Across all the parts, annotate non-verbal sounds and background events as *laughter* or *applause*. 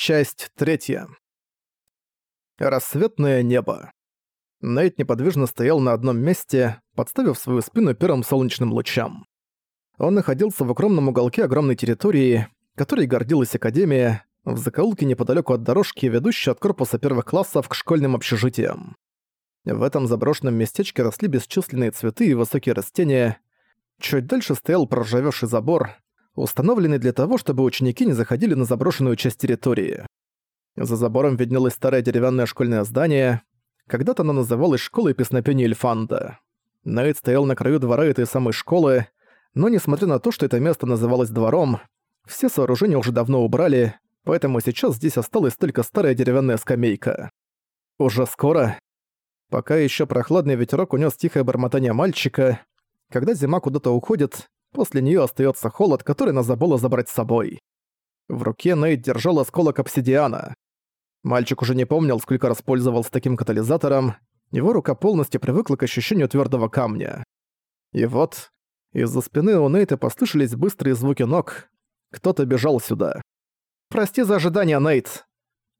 Часть третья. Рассветное небо. Нейт неподвижно стоял на одном месте, подставив свою спину первым солнечным лучам. Он находился в укромном уголке огромной территории, которой гордилась Академия, в закоулке неподалеку от дорожки, ведущей от корпуса первых классов к школьным общежитиям. В этом заброшенном местечке росли бесчисленные цветы и высокие растения. Чуть дальше стоял проржавевший забор, установленный для того, чтобы ученики не заходили на заброшенную часть территории. За забором виднелось старое деревянное школьное здание. Когда-то оно называлось школой песнопения Эльфанда. Найт стоял на краю двора этой самой школы, но несмотря на то, что это место называлось двором, все сооружения уже давно убрали, поэтому сейчас здесь осталась только старая деревянная скамейка. Уже скоро. Пока еще прохладный ветерок унес тихое бормотание мальчика, когда зима куда-то уходит, После нее остается холод, который она забыла забрать с собой. В руке Нейт держал осколок обсидиана. Мальчик уже не помнил, сколько раз пользовался таким катализатором, его рука полностью привыкла к ощущению твердого камня. И вот, из-за спины у Нейта послышались быстрые звуки ног. Кто-то бежал сюда. «Прости за ожидание, Нейт!»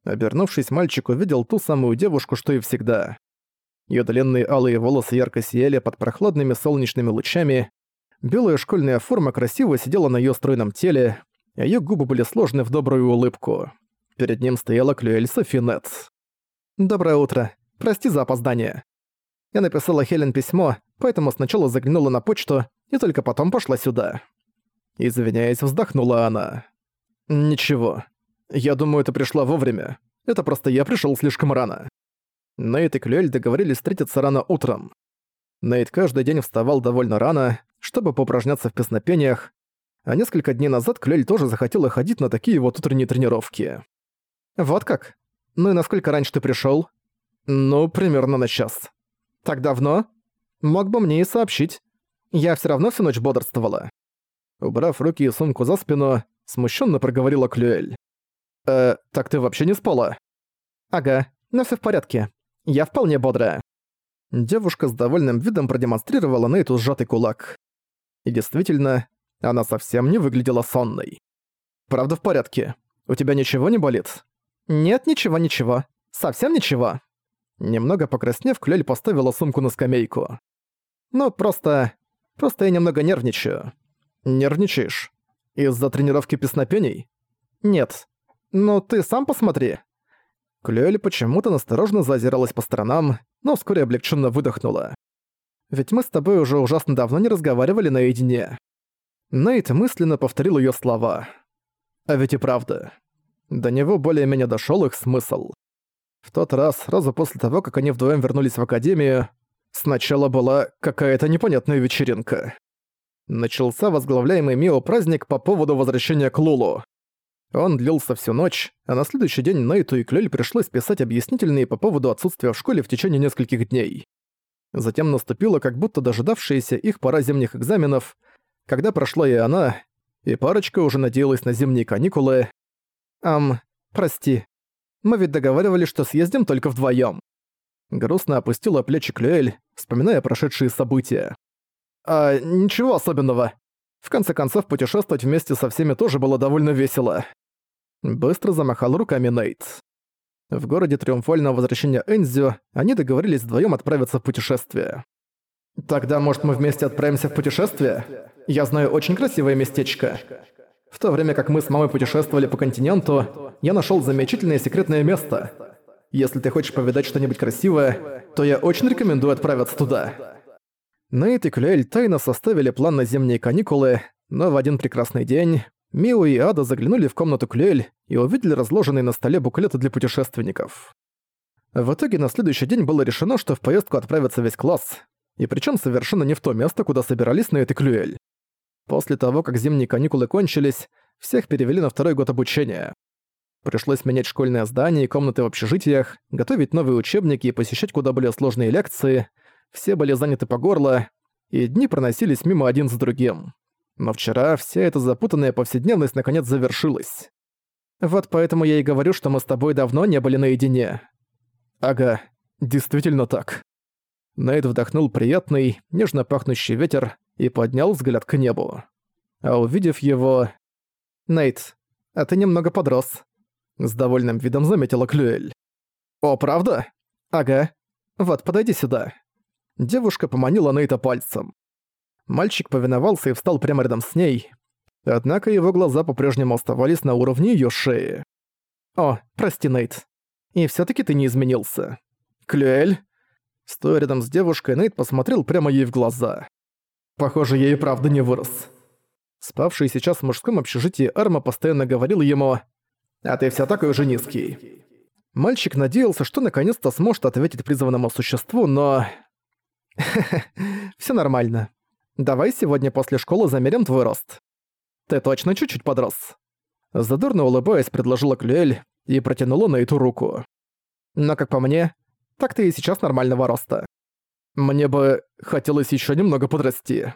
Обернувшись, мальчик увидел ту самую девушку, что и всегда. Её длинные алые волосы ярко сияли под прохладными солнечными лучами, Белая школьная форма красиво сидела на её стройном теле, а её губы были сложены в добрую улыбку. Перед ним стояла Клюэль Софинет. «Доброе утро. Прости за опоздание. Я написала Хелен письмо, поэтому сначала заглянула на почту и только потом пошла сюда». Извиняясь, вздохнула она. «Ничего. Я думаю, ты пришла вовремя. Это просто я пришёл слишком рано». Нейт и Клюэль договорились встретиться рано утром. Нейт каждый день вставал довольно рано, чтобы поупражняться в песнопениях, а несколько дней назад Клёль тоже захотела ходить на такие вот утренние тренировки. «Вот как? Ну и насколько раньше ты пришёл?» «Ну, примерно на час». «Так давно?» «Мог бы мне и сообщить. Я всё равно всю ночь бодрствовала». Убрав руки и сумку за спину, смущенно проговорила Клюэль. «Э, так ты вообще не спала?» «Ага, но всё в порядке. Я вполне бодрая». Девушка с довольным видом продемонстрировала на эту сжатый кулак. И действительно, она совсем не выглядела сонной. «Правда в порядке? У тебя ничего не болит?» «Нет, ничего-ничего. Совсем ничего». Немного покраснев, Клёль поставила сумку на скамейку. «Ну, просто... просто я немного нервничаю». «Нервничаешь? Из-за тренировки песнопений?» «Нет. Ну, ты сам посмотри». Клёль почему-то насторожно зазиралась по сторонам, но вскоре облегченно выдохнула. Ведь мы с тобой уже ужасно давно не разговаривали наедине. Нейт мысленно повторил ее слова. А ведь и правда. До него более-менее дошел их смысл. В тот раз, сразу после того, как они вдвоем вернулись в академию, сначала была какая-то непонятная вечеринка. Начался возглавляемый Мио праздник по поводу возвращения к Лулу. Он длился всю ночь, а на следующий день Нейту и Клёль пришлось писать объяснительные по поводу отсутствия в школе в течение нескольких дней. Затем наступила как будто дожидавшаяся их пора зимних экзаменов, когда прошла и она, и парочка уже надеялась на зимние каникулы. «Ам, прости. Мы ведь договаривались, что съездим только вдвоём». Грустно опустила плечи Клюэль, вспоминая прошедшие события. «А, ничего особенного. В конце концов, путешествовать вместе со всеми тоже было довольно весело». Быстро замахал руками Нейт. В городе Триумфального Возвращения Энзио они договорились вдвоем отправиться в путешествие. «Тогда, может, мы вместе отправимся в путешествие? Я знаю очень красивое местечко. В то время как мы с мамой путешествовали по континенту, я нашел замечательное секретное место. Если ты хочешь повидать что-нибудь красивое, то я очень рекомендую отправиться туда». Нейт и Клюэль тайно составили план на зимние каникулы, но в один прекрасный день Мио и Ада заглянули в комнату Клюэль и увидели разложенные на столе буклеты для путешественников. В итоге на следующий день было решено, что в поездку отправится весь класс, и причем совершенно не в то место, куда собирались на этой Клюэль. После того, как зимние каникулы кончились, всех перевели на второй год обучения. Пришлось менять школьное здание и комнаты в общежитиях, готовить новые учебники и посещать куда более сложные лекции. Все были заняты по горло, и дни проносились мимо один за другим. Но вчера вся эта запутанная повседневность наконец завершилась. Вот поэтому я и говорю, что мы с тобой давно не были наедине. Ага, действительно так. Нейт вдохнул приятный, нежно пахнущий ветер и поднял взгляд к небу. А увидев его... Нейт, а ты немного подрос. С довольным видом заметила Клюэль. «О, правда? Ага. Вот, подойди сюда». Девушка поманила Нейта пальцем. Мальчик повиновался и встал прямо рядом с ней. Однако его глаза по-прежнему оставались на уровне её шеи. «О, прости, Нейт. И всё-таки ты не изменился». «Клюэль?» Стоя рядом с девушкой, Нейт посмотрел прямо ей в глаза. Похоже, я и правда не вырос. Спавший сейчас в мужском общежитии Арма постоянно говорил ему «А ты всё такой же низкий». Мальчик надеялся, что наконец-то сможет ответить призванному существу, но... *laughs* Всё нормально. Давай сегодня после школы замерим твой рост. Ты точно чуть-чуть подрос?» Задорно улыбаясь, предложила Клюэль и протянула на эту руку. Но, как по мне, так ты и сейчас нормального роста. Мне бы хотелось ещё немного подрасти.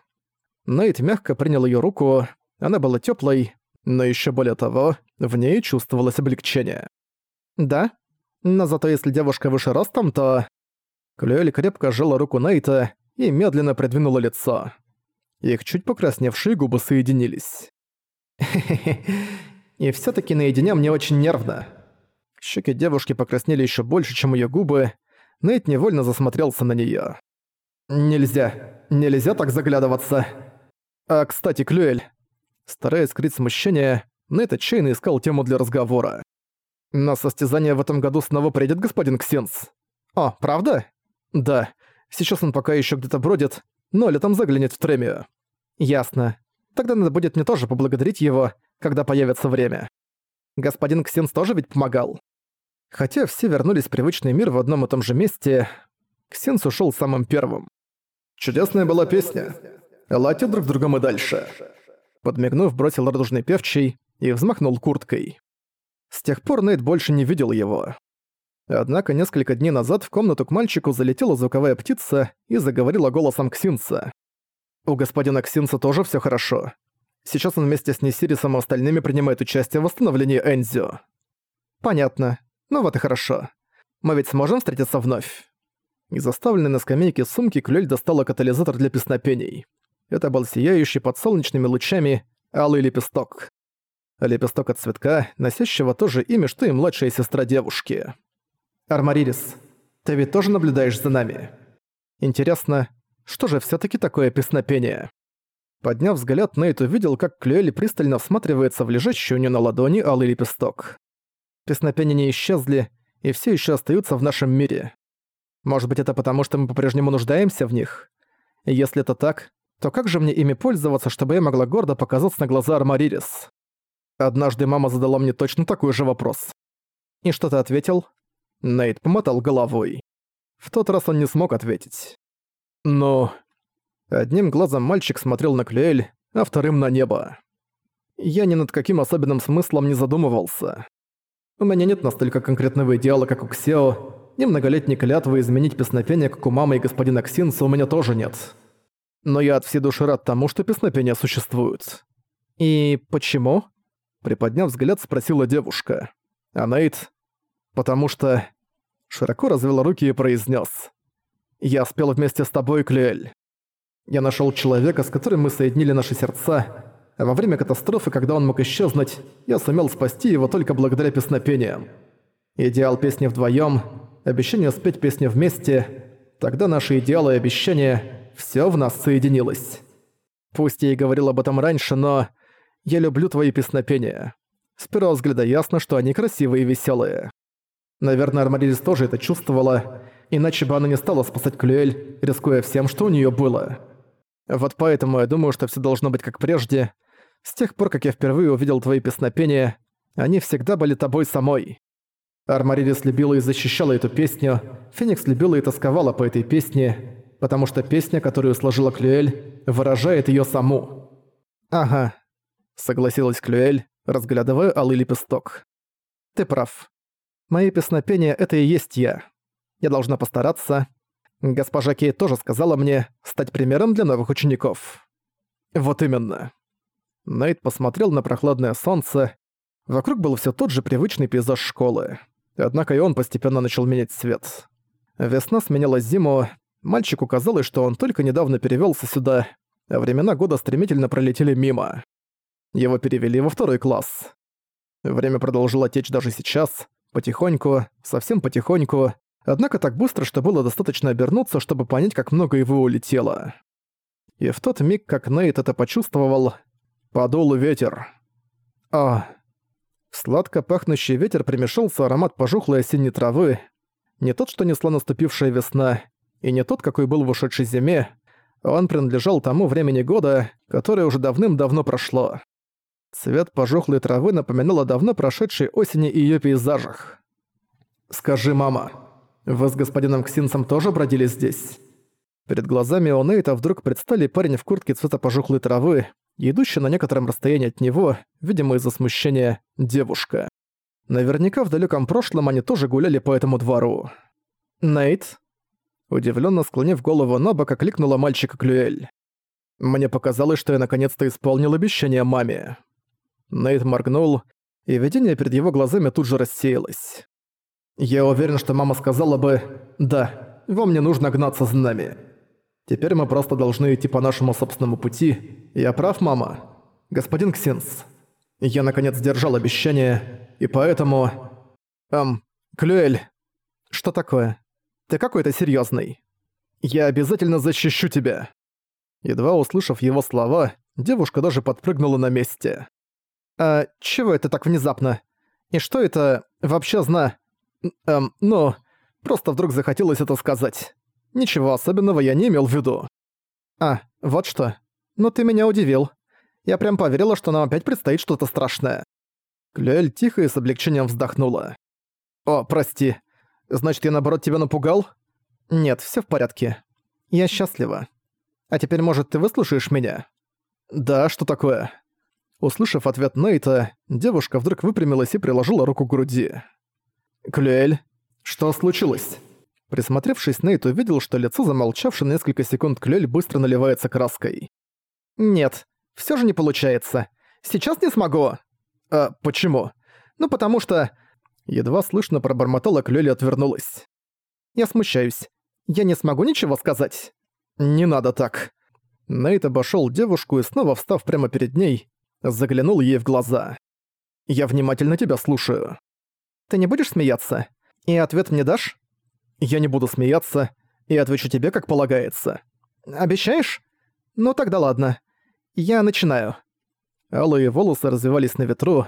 Нейт мягко принял её руку, она была тёплой, но ещё более того, в ней чувствовалось облегчение. «Да? Но зато если девушка выше ростом, то...» Клюэль крепко сжала руку Нейта и медленно придвинула лицо. Их чуть покрасневшие губы соединились. «Хе-хе-хе, и всё-таки наедине мне очень нервно». Щеки девушки покраснели ещё больше, чем её губы. Нейт невольно засмотрелся на неё. «Нельзя, нельзя так заглядываться. А, кстати, Клюэль». Стараясь скрыть смущение, Нейт отчаянно искал тему для разговора. «На состязание в этом году снова придет господин Ксенс». «О, правда?» «Да. Сейчас он пока еще где-то бродит, но летом заглянет в Тремию». «Ясно. Тогда надо будет мне тоже поблагодарить его, когда появится время. Господин Ксенс тоже ведь помогал». Хотя все вернулись в привычный мир в одном и том же месте, Ксенс ушел самым первым. «Чудесная была песня. Лати друг другом и дальше». Подмигнув, бросил радужный певчий и взмахнул курткой. С тех пор Нейт больше не видел его. Однако несколько дней назад в комнату к мальчику залетела звуковая птица и заговорила голосом Ксинса. У господина Ксинса тоже все хорошо. Сейчас он вместе с Несирисом и остальными принимает участие в восстановлении Энзио. Понятно. Ну вот и хорошо. Мы ведь сможем встретиться вновь. Из оставленной на скамейке сумки Клёль достала катализатор для песнопений. Это был сияющий под солнечными лучами алый лепесток. Лепесток от цветка, носящего то же имя, что и младшая сестра девушки. «Армаририс, ты ведь тоже наблюдаешь за нами? Интересно, что же все таки такое песнопение?» Подняв взгляд, Нейт увидел, как Клюэль пристально всматривается в лежащий у нее на ладони алый лепесток. Песнопения не исчезли и все еще остаются в нашем мире. Может быть, это потому, что мы по-прежнему нуждаемся в них? Если это так, то как же мне ими пользоваться, чтобы я могла гордо показаться на глаза Армаририс? Однажды мама задала мне точно такой же вопрос. И что ты ответил? Нейт помотал головой. В тот раз он не смог ответить. Но... Одним глазом мальчик смотрел на Клюэль, а вторым на небо. Я ни над каким особенным смыслом не задумывался. У меня нет настолько конкретного идеала, как у Ксео, ни многолетней клятвы изменить песнопение, как у мамы и господина Ксинса, у меня тоже нет. Но я от всей души рад тому, что песнопения существуют. И почему? Приподняв взгляд, спросила девушка. А Нейт... Потому что... Широко развела руки и произнес: «Я спел вместе с тобой, Клюэль. Я нашел человека, с которым мы соединили наши сердца, во время катастрофы, когда он мог исчезнуть, я сумел спасти его только благодаря песнопениям. Идеал песни вдвоем обещание спеть песню вместе, тогда наши идеалы и обещания – все в нас соединилось. Пусть я и говорил об этом раньше, но я люблю твои песнопения. С первого взгляда ясно, что они красивые и веселые. Наверное, Армарилис тоже это чувствовала, иначе бы она не стала спасать Клюэль, рискуя всем, что у нее было. Вот поэтому я думаю, что все должно быть как прежде. С тех пор, как я впервые увидел твои песнопения, они всегда были тобой самой. Армарилис любила и защищала эту песню, Феникс любила и тосковала по этой песне, потому что песня, которую сложила Клюэль, выражает её саму. «Ага», — согласилась Клюэль, разглядывая алый лепесток. «Ты прав. Мои песнопения — это и есть я. Я должна постараться. Госпожа Кей тоже сказала мне стать примером для новых учеников». «Вот именно». Найт посмотрел на прохладное солнце. Вокруг был всё тот же привычный пейзаж школы. Однако и он постепенно начал менять цвет. Весна сменяла зиму, мальчику казалось, что он только недавно перевелся сюда, а времена года стремительно пролетели мимо. Его перевели во второй класс. Время продолжило течь даже сейчас, потихоньку, совсем потихоньку, однако так быстро, что было достаточно обернуться, чтобы понять, как много его улетело. И в тот миг, как Нейт это почувствовал, подул ветер. А, сладко пахнущий ветер примешался аромат пожухлой осенней травы, не тот, что несла наступившая весна, и не тот, какой был в ушедшей зиме, он принадлежал тому времени года, которое уже давным-давно прошло. Цвет пожухлой травы напоминал о давно прошедшей осени и её пейзажах. «Скажи, мама, вы с господином Ксинсом тоже бродили здесь?» Перед глазами у Нейта вдруг предстали парень в куртке цвета пожухлой травы, идущий на некотором расстоянии от него, видимо из-за смущения, девушка. Наверняка в далеком прошлом они тоже гуляли по этому двору. «Нейт?» Удивленно склонив голову на бок, окликнула мальчика Клюэль. «Мне показалось, что я наконец-то исполнил обещание маме». Нейт моргнул, и видение перед его глазами тут же рассеялось. «Я уверен, что мама сказала бы «Да, вам не нужно гнаться за нами». Теперь мы просто должны идти по нашему собственному пути. Я прав, мама? Господин Ксенс, я наконец сдержал обещание, и поэтому... Эм, Клюэль, что такое? Ты какой-то серьёзный. Я обязательно защищу тебя». Едва услышав его слова, девушка даже подпрыгнула на месте. «А чего это так внезапно? И что это вообще зна... Эм, ну, просто вдруг захотелось это сказать. Ничего особенного я не имел в виду». «А, вот что. Ну ты меня удивил. Я прям поверила, что нам опять предстоит что-то страшное». Клюэль тихо и с облегчением вздохнула. «О, прости. Значит, я наоборот тебя напугал?» «Нет, всё в порядке. Я счастлива. А теперь, может, ты выслушаешь меня?» «Да, что такое?» Услышав ответ Нейта, девушка вдруг выпрямилась и приложила руку к груди. «Клюэль, что случилось?» Присмотревшись, Нейт увидел, что лицо замолчавшее несколько секунд Клюэль быстро наливается краской. «Нет, всё же не получается. Сейчас не смогу». «А почему?» «Ну потому что...» Едва слышно пробормотала Клюэль и отвернулась. «Я смущаюсь. Я не смогу ничего сказать». «Не надо так». Нейт обошёл девушку и снова встав прямо перед ней, заглянул ей в глаза. «Я внимательно тебя слушаю». «Ты не будешь смеяться? И ответ мне дашь?» «Я не буду смеяться и отвечу тебе, как полагается». «Обещаешь? Ну тогда ладно. Я начинаю». Алые волосы развивались на ветру.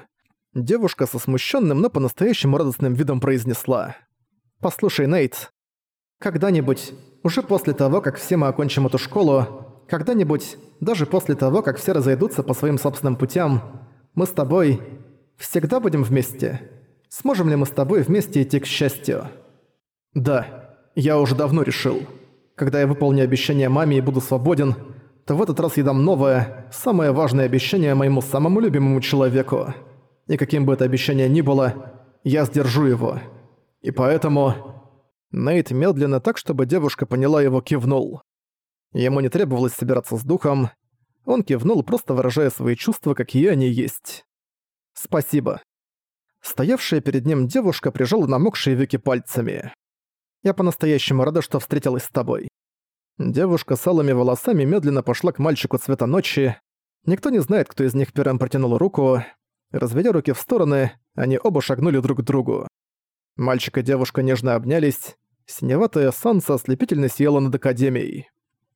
Девушка со смущенным, но по-настоящему радостным видом произнесла. «Послушай, Нейт, когда-нибудь, уже после того, как все мы окончим эту школу, когда-нибудь, даже после того, как все разойдутся по своим собственным путям, мы с тобой всегда будем вместе. Сможем ли мы с тобой вместе идти к счастью? Да, я уже давно решил. Когда я выполню обещание маме и буду свободен, то в этот раз я дам новое, самое важное обещание моему самому любимому человеку. И каким бы это обещание ни было, я сдержу его. И поэтому... Нейт медленно так, чтобы девушка поняла его, кивнул. Ему не требовалось собираться с духом. Он кивнул, просто выражая свои чувства, какие они есть. «Спасибо». Стоявшая перед ним девушка прижала намокшие веки пальцами. «Я по-настоящему рада, что встретилась с тобой». Девушка с алыми волосами медленно пошла к мальчику цвета ночи. Никто не знает, кто из них первым протянул руку. Разведя руки в стороны, они оба шагнули друг к другу. Мальчик и девушка нежно обнялись. Синеватое солнце ослепительно сияло над Академией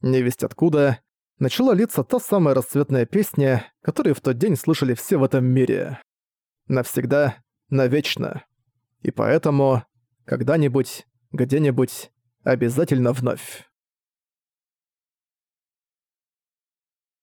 невесть откуда, начала литься та самая расцветная песня, которую в тот день слышали все в этом мире. Навсегда, навечно. И поэтому, когда-нибудь, где-нибудь, обязательно вновь.